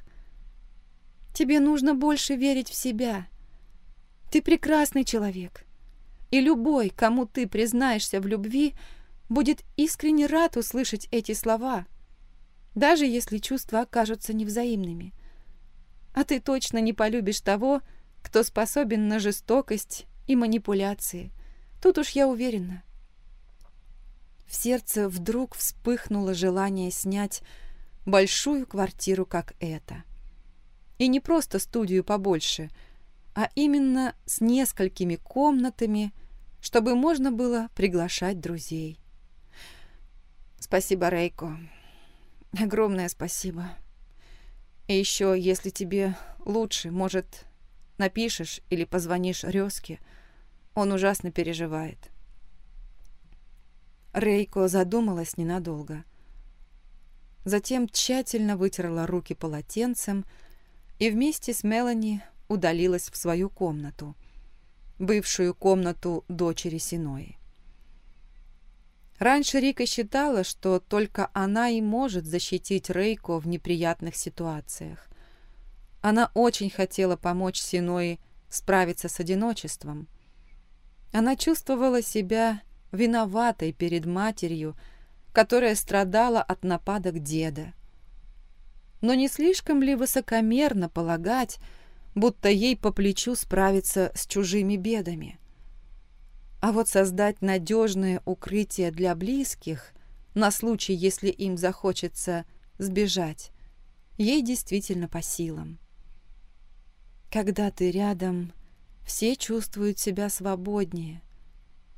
Тебе нужно больше верить в себя. Ты прекрасный человек. И любой, кому ты признаешься в любви, будет искренне рад услышать эти слова, даже если чувства окажутся невзаимными. А ты точно не полюбишь того, кто способен на жестокость и манипуляции. Тут уж я уверена. В сердце вдруг вспыхнуло желание снять большую квартиру, как эта. И не просто студию побольше, а именно с несколькими комнатами, чтобы можно было приглашать друзей. Спасибо, Рейко. Огромное спасибо. И еще, если тебе лучше, может, напишешь или позвонишь Резке, он ужасно переживает. Рейко задумалась ненадолго. Затем тщательно вытерла руки полотенцем и вместе с Мелани удалилась в свою комнату, бывшую комнату дочери Синои. Раньше Рика считала, что только она и может защитить Рейко в неприятных ситуациях. Она очень хотела помочь Синои справиться с одиночеством. Она чувствовала себя виноватой перед матерью, которая страдала от нападок деда. Но не слишком ли высокомерно полагать, будто ей по плечу справиться с чужими бедами? А вот создать надежное укрытие для близких на случай, если им захочется сбежать, ей действительно по силам. Когда ты рядом, все чувствуют себя свободнее,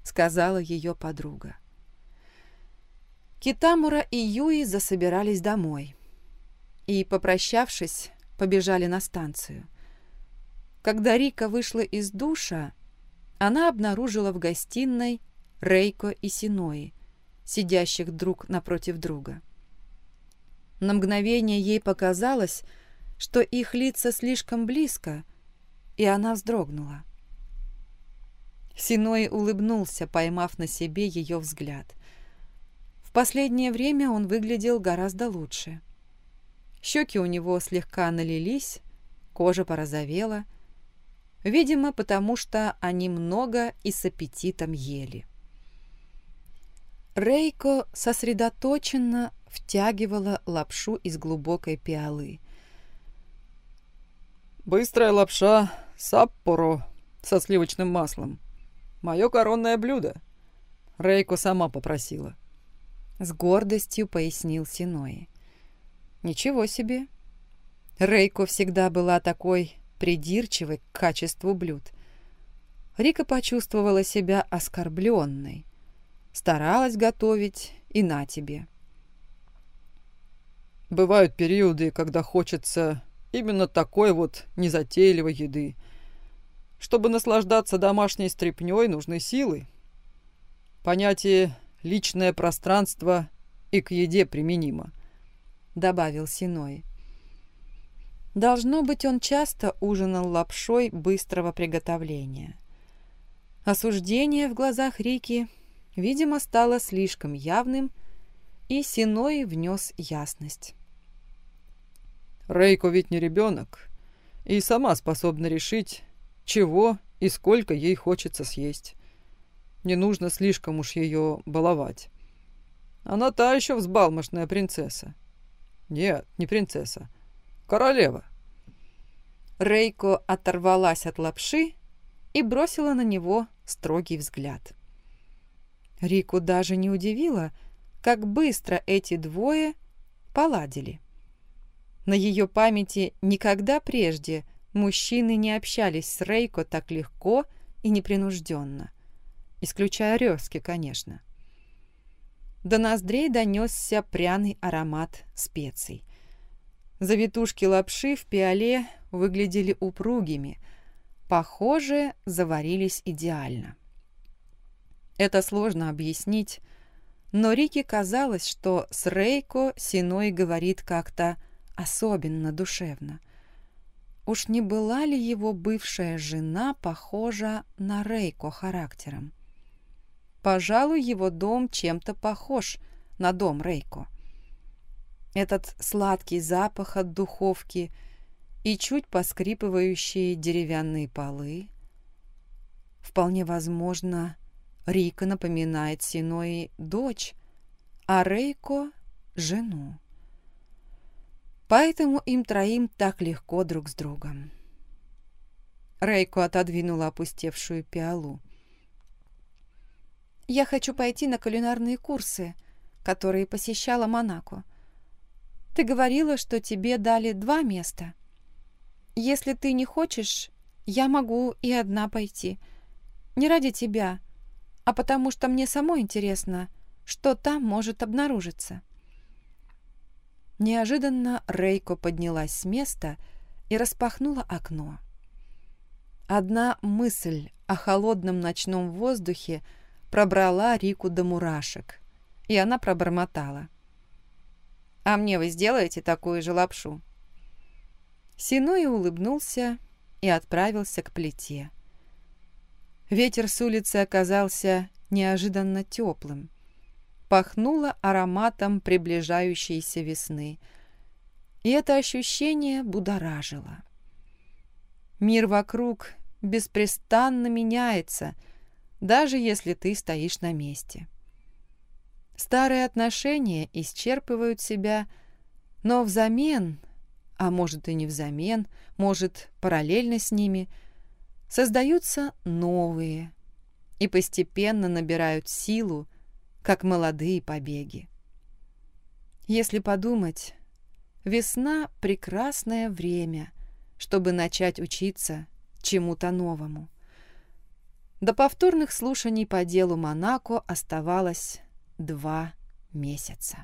сказала ее подруга. Китамура и Юи засобирались домой и, попрощавшись, побежали на станцию. Когда Рика вышла из душа, она обнаружила в гостиной Рейко и Синои, сидящих друг напротив друга. На мгновение ей показалось, что их лица слишком близко, и она вздрогнула. Синой улыбнулся, поймав на себе ее взгляд. В последнее время он выглядел гораздо лучше. Щеки у него слегка налились, кожа порозовела, видимо, потому что они много и с аппетитом ели. Рейко сосредоточенно втягивала лапшу из глубокой пиалы. «Быстрая лапша саппоро со сливочным маслом. Мое коронное блюдо. Рейко сама попросила». С гордостью пояснил Синои. «Ничего себе! Рейко всегда была такой придирчивой к качеству блюд. Рика почувствовала себя оскорбленной. Старалась готовить, и на тебе. Бывают периоды, когда хочется именно такой вот незатейливой еды. Чтобы наслаждаться домашней стряпнёй, нужны силы. Понятие «личное пространство» и к еде применимо, — добавил Синой. Должно быть, он часто ужинал лапшой быстрого приготовления. Осуждение в глазах Рики, видимо, стало слишком явным, и Синой внес ясность. Рейко ведь не ребенок, и сама способна решить, чего и сколько ей хочется съесть. Не нужно слишком уж ее баловать. Она та еще взбалмошная принцесса. Нет, не принцесса. Королева. Рейко оторвалась от лапши и бросила на него строгий взгляд. Рику даже не удивило, как быстро эти двое поладили. На ее памяти никогда прежде мужчины не общались с Рейко так легко и непринужденно, исключая Рёски, конечно. До ноздрей донесся пряный аромат специй. Завитушки лапши в пиале выглядели упругими, похоже, заварились идеально. Это сложно объяснить, но Рике казалось, что с Рейко Синой говорит как-то особенно душевно. Уж не была ли его бывшая жена похожа на Рейко характером? Пожалуй, его дом чем-то похож на дом Рейко. Этот сладкий запах от духовки и чуть поскрипывающие деревянные полы. Вполне возможно, Рика напоминает Синои дочь, а Рейко — жену. Поэтому им троим так легко друг с другом. Рейко отодвинула опустевшую пиалу. «Я хочу пойти на кулинарные курсы, которые посещала Монако. Ты говорила, что тебе дали два места. Если ты не хочешь, я могу и одна пойти. Не ради тебя, а потому что мне самой интересно, что там может обнаружиться». Неожиданно Рейко поднялась с места и распахнула окно. Одна мысль о холодном ночном воздухе пробрала Рику до мурашек, и она пробормотала. «А мне вы сделаете такую же лапшу?» Синой улыбнулся и отправился к плите. Ветер с улицы оказался неожиданно теплым пахнуло ароматом приближающейся весны. И это ощущение будоражило. Мир вокруг беспрестанно меняется, даже если ты стоишь на месте. Старые отношения исчерпывают себя, но взамен, а может и не взамен, может параллельно с ними, создаются новые и постепенно набирают силу, как молодые побеги. Если подумать, весна — прекрасное время, чтобы начать учиться чему-то новому. До повторных слушаний по делу Монако оставалось два месяца.